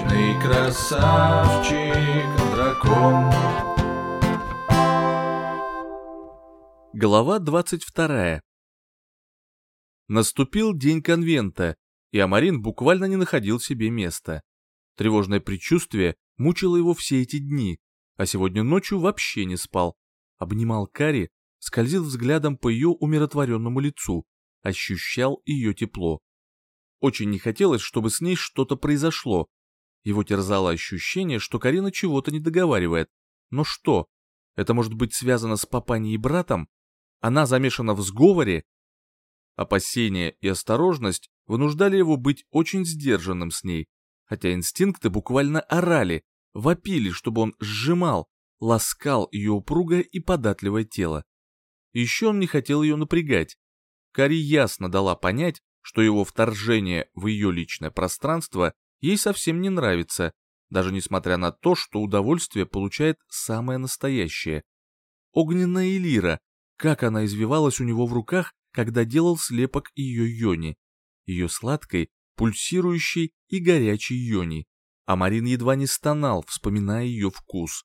Вечный красавчик дракон. Глава 22. Наступил день конвента, и Амарин буквально не находил себе места. Тревожное предчувствие мучило его все эти дни, а сегодня ночью вообще не спал. Обнимал Кари, скользил взглядом по ее умиротворенному лицу, ощущал ее тепло. Очень не хотелось, чтобы с ней что-то произошло. Его терзало ощущение, что Карина чего-то не договаривает. Но что? Это может быть связано с папаней и братом? Она замешана в сговоре? Опасения и осторожность вынуждали его быть очень сдержанным с ней, хотя инстинкты буквально орали, вопили, чтобы он сжимал, ласкал ее упругое и податливое тело. Еще он не хотел ее напрягать. Кари ясно дала понять, что его вторжение в ее личное пространство ей совсем не нравится, даже несмотря на то, что удовольствие получает самое настоящее. Огненная Элира, как она извивалась у него в руках, когда делал слепок ее йони, ее сладкой, пульсирующей и горячей йони. А Марин едва не стонал, вспоминая ее вкус.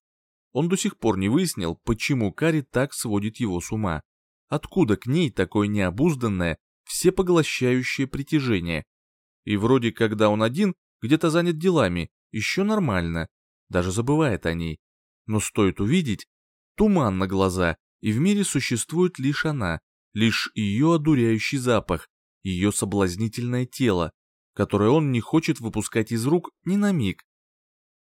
Он до сих пор не выяснил, почему Кари так сводит его с ума. Откуда к ней такое необузданное, всепоглощающее притяжение? И вроде когда он один, где-то занят делами, еще нормально, даже забывает о ней. Но стоит увидеть, туман на глаза, и в мире существует лишь она, лишь ее одуряющий запах, ее соблазнительное тело, которое он не хочет выпускать из рук ни на миг.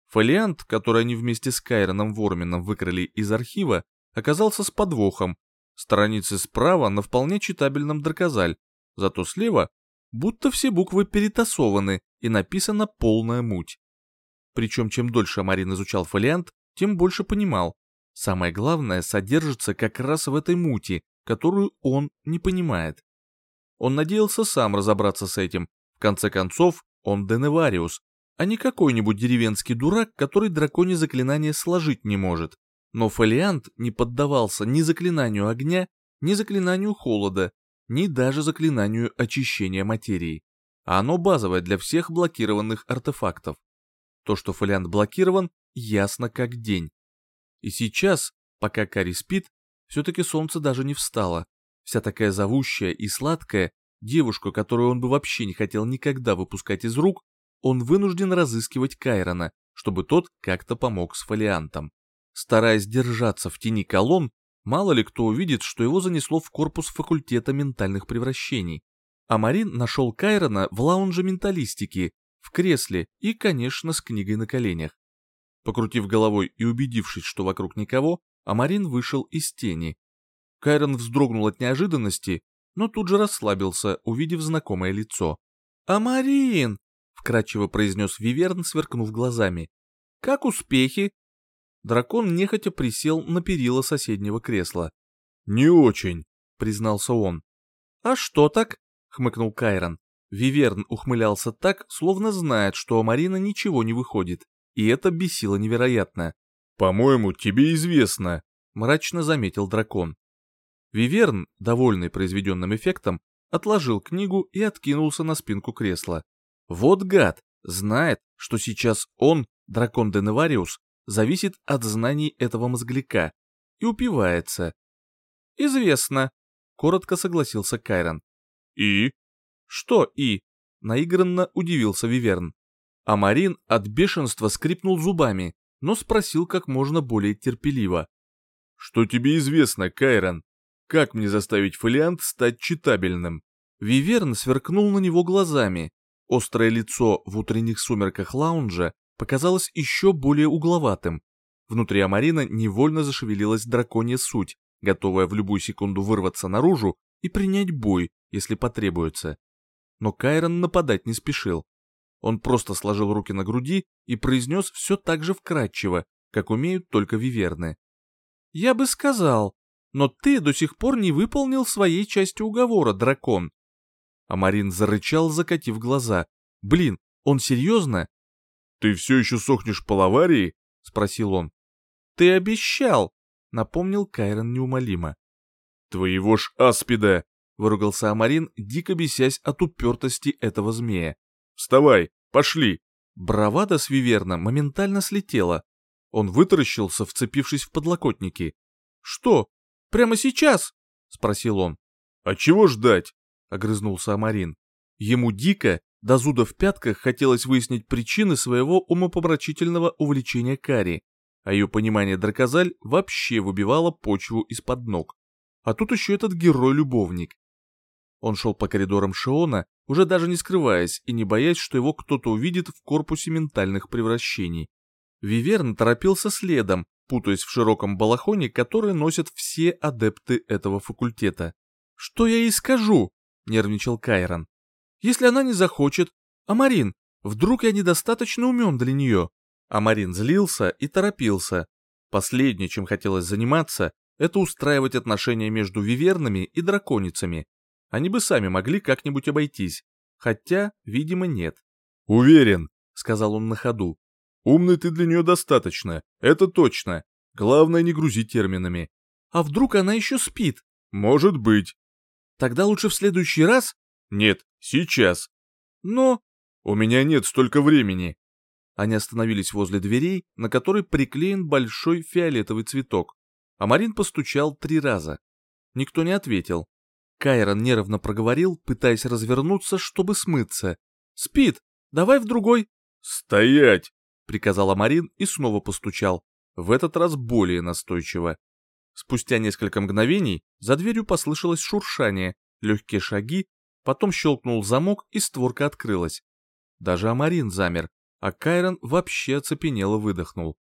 Фолиант, который они вместе с Кайроном Вормином выкрали из архива, оказался с подвохом. Страницы справа на вполне читабельном дракозаль, зато слева будто все буквы перетасованы и написана полная муть. Причем чем дольше Марин изучал фолиант, тем больше понимал. Самое главное содержится как раз в этой мути, которую он не понимает. Он надеялся сам разобраться с этим. В конце концов, он Деневариус, а не какой-нибудь деревенский дурак, который драконе заклинание сложить не может. Но фолиант не поддавался ни заклинанию огня, ни заклинанию холода, ни даже заклинанию очищения материи. А оно базовое для всех блокированных артефактов. То, что фолиант блокирован, ясно как день. И сейчас, пока Кари спит, все-таки солнце даже не встало. Вся такая зовущая и сладкая, девушку, которую он бы вообще не хотел никогда выпускать из рук, он вынужден разыскивать Кайрона, чтобы тот как-то помог с фолиантом. Стараясь держаться в тени колонн, мало ли кто увидит, что его занесло в корпус факультета ментальных превращений. А Марин нашел Кайрона в лаунже менталистики, в кресле и, конечно, с книгой на коленях. Покрутив головой и убедившись, что вокруг никого, Амарин вышел из тени. Кайрон вздрогнул от неожиданности, но тут же расслабился, увидев знакомое лицо. «Амарин!» — вкратчиво произнес Виверн, сверкнув глазами. «Как успехи?» Дракон нехотя присел на перила соседнего кресла. «Не очень», — признался он. «А что так?» — хмыкнул Кайрон. Виверн ухмылялся так, словно знает, что у Марина ничего не выходит, и это бесило невероятно. «По-моему, тебе известно», — мрачно заметил дракон. Виверн, довольный произведенным эффектом, отложил книгу и откинулся на спинку кресла. Вот гад, знает, что сейчас он, дракон Деневариус, зависит от знаний этого мозгляка, и упивается. «Известно», — коротко согласился Кайрон. «И?» «Что «и?» — наигранно удивился Виверн. А Марин от бешенства скрипнул зубами, но спросил как можно более терпеливо. «Что тебе известно, Кайрон? Как мне заставить фолиант стать читабельным?» Виверн сверкнул на него глазами. Острое лицо в утренних сумерках лаунжа показалось еще более угловатым. Внутри Амарина невольно зашевелилась драконья суть, готовая в любую секунду вырваться наружу и принять бой, если потребуется. Но Кайрон нападать не спешил. Он просто сложил руки на груди и произнес все так же вкратчиво, как умеют только виверны. «Я бы сказал, но ты до сих пор не выполнил своей части уговора, дракон». Амарин зарычал, закатив глаза. «Блин, он серьезно?» «Ты все еще сохнешь по лаварии?» — спросил он. «Ты обещал!» — напомнил Кайрон неумолимо. «Твоего ж аспида!» — выругался Амарин, дико бесясь от упертости этого змея. Вставай, пошли. Бравада с Виверна моментально слетела. Он вытаращился, вцепившись в подлокотники. «Что? Прямо сейчас?» — спросил он. «А чего ждать?» — огрызнулся Амарин. Ему дико, до зуда в пятках, хотелось выяснить причины своего умопомрачительного увлечения Кари, а ее понимание дракозаль вообще выбивало почву из-под ног. А тут еще этот герой-любовник. Он шел по коридорам Шиона, уже даже не скрываясь и не боясь, что его кто-то увидит в корпусе ментальных превращений. Виверн торопился следом, путаясь в широком балахоне, который носят все адепты этого факультета. «Что я ей скажу?» — нервничал Кайрон. «Если она не захочет. Амарин, вдруг я недостаточно умен для нее?» Амарин злился и торопился. Последнее, чем хотелось заниматься, это устраивать отношения между вивернами и драконицами. Они бы сами могли как-нибудь обойтись, хотя, видимо, нет. «Уверен», — сказал он на ходу. «Умный ты для нее достаточно, это точно. Главное не грузи терминами». «А вдруг она еще спит?» «Может быть». «Тогда лучше в следующий раз?» «Нет, сейчас». «Но...» «У меня нет столько времени». Они остановились возле дверей, на которой приклеен большой фиолетовый цветок. А Марин постучал три раза. Никто не ответил. Кайрон нервно проговорил, пытаясь развернуться, чтобы смыться. «Спит! Давай в другой!» «Стоять!» — приказал Амарин и снова постучал, в этот раз более настойчиво. Спустя несколько мгновений за дверью послышалось шуршание, легкие шаги, потом щелкнул замок и створка открылась. Даже Амарин замер, а Кайрон вообще оцепенело выдохнул.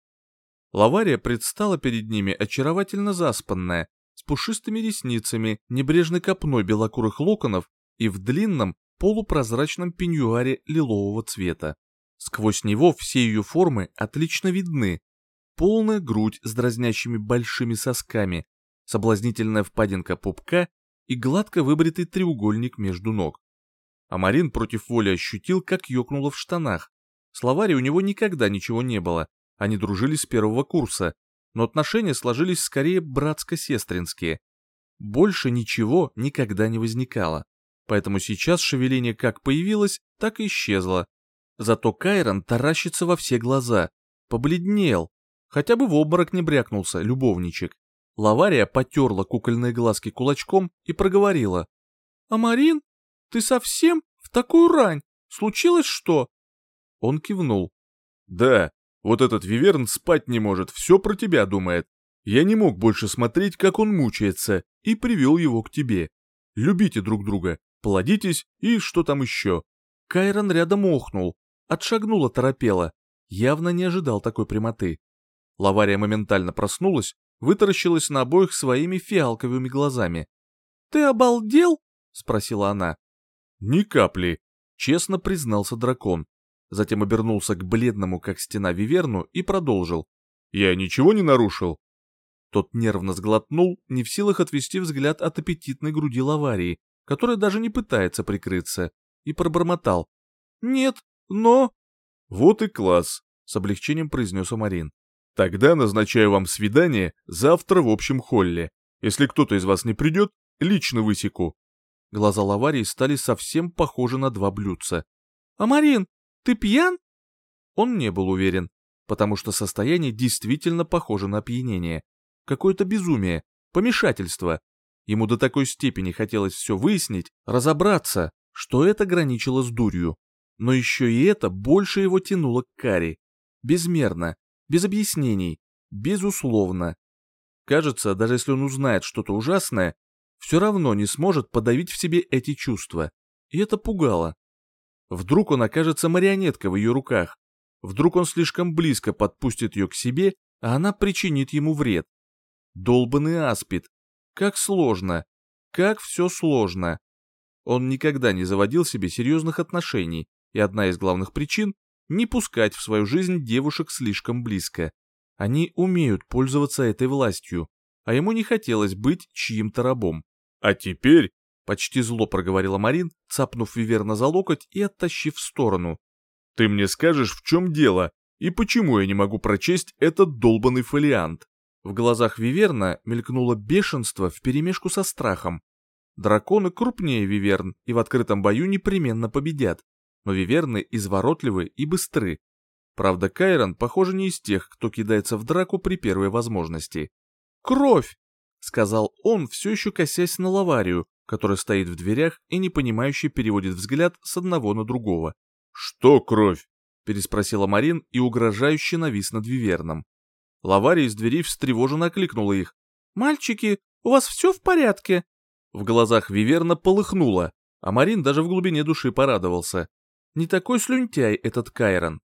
Лавария предстала перед ними очаровательно заспанная, с пушистыми ресницами, небрежной копной белокурых локонов и в длинном полупрозрачном пеньюаре лилового цвета. Сквозь него все ее формы отлично видны. Полная грудь с дразнящими большими сосками, соблазнительная впадинка пупка и гладко выбритый треугольник между ног. Амарин против воли ощутил, как ёкнуло в штанах. Словаре у него никогда ничего не было, они дружили с первого курса, но отношения сложились скорее братско-сестринские. Больше ничего никогда не возникало, поэтому сейчас шевеление как появилось, так и исчезло. Зато Кайрон таращится во все глаза, побледнел, хотя бы в обморок не брякнулся любовничек. Лавария потерла кукольные глазки кулачком и проговорила. «Амарин, ты совсем в такую рань? Случилось что?» Он кивнул. «Да, вот этот Виверн спать не может, все про тебя думает. Я не мог больше смотреть, как он мучается, и привел его к тебе. Любите друг друга, плодитесь и что там еще». Кайрон рядом охнул, отшагнула торопела, явно не ожидал такой прямоты. Лавария моментально проснулась, вытаращилась на обоих своими фиалковыми глазами. «Ты обалдел?» — спросила она. «Ни капли», — честно признался дракон затем обернулся к бледному, как стена Виверну, и продолжил. «Я ничего не нарушил?» Тот нервно сглотнул, не в силах отвести взгляд от аппетитной груди лаварии, которая даже не пытается прикрыться, и пробормотал. «Нет, но...» «Вот и класс», — с облегчением произнес Амарин. «Тогда назначаю вам свидание завтра в общем холле. Если кто-то из вас не придет, лично высеку». Глаза лаварии стали совсем похожи на два блюдца. «Амарин, ты пьян?» Он не был уверен, потому что состояние действительно похоже на опьянение. Какое-то безумие, помешательство. Ему до такой степени хотелось все выяснить, разобраться, что это граничило с дурью. Но еще и это больше его тянуло к Кари. Безмерно, без объяснений, безусловно. Кажется, даже если он узнает что-то ужасное, все равно не сможет подавить в себе эти чувства. И это пугало. Вдруг он окажется марионеткой в ее руках. Вдруг он слишком близко подпустит ее к себе, а она причинит ему вред. Долбанный аспид. Как сложно. Как все сложно. Он никогда не заводил себе серьезных отношений, и одна из главных причин — не пускать в свою жизнь девушек слишком близко. Они умеют пользоваться этой властью, а ему не хотелось быть чьим-то рабом. А теперь Почти зло проговорила Марин, цапнув Виверна за локоть и оттащив в сторону. «Ты мне скажешь, в чем дело, и почему я не могу прочесть этот долбанный фолиант?» В глазах Виверна мелькнуло бешенство вперемешку со страхом. Драконы крупнее Виверн и в открытом бою непременно победят. но виверны изворотливы и быстры. Правда, Кайрон, похоже, не из тех, кто кидается в драку при первой возможности. «Кровь!» — сказал он, все еще косясь на лаварию, которая стоит в дверях и непонимающе переводит взгляд с одного на другого. «Что кровь?» — переспросила Марин и угрожающе навис над Виверном. Лавария из двери встревоженно окликнула их. «Мальчики, у вас все в порядке?» В глазах Виверна полыхнуло, а Марин даже в глубине души порадовался. Не такой слюнтяй этот Кайрон.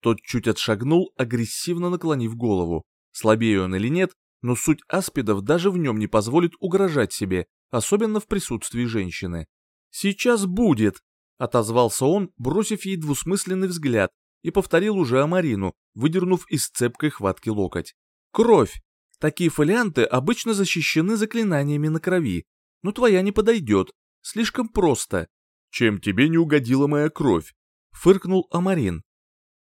Тот чуть отшагнул, агрессивно наклонив голову. Слабее он или нет, но суть аспидов даже в нем не позволит угрожать себе, особенно в присутствии женщины. «Сейчас будет!» — отозвался он, бросив ей двусмысленный взгляд, и повторил уже Амарину, выдернув из цепкой хватки локоть. «Кровь! Такие фолианты обычно защищены заклинаниями на крови, но твоя не подойдет, слишком просто». «Чем тебе не угодила моя кровь?» — фыркнул Амарин.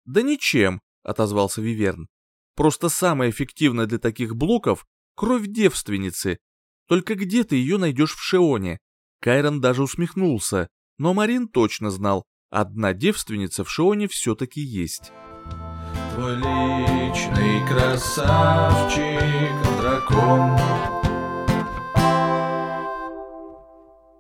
«Да ничем», — отозвался Виверн. «Просто самое эффективное для таких блоков — кровь девственницы, только где ты ее найдешь в Шеоне? Кайрон даже усмехнулся, но Марин точно знал, одна девственница в Шеоне все-таки есть. Твой личный красавчик, дракон,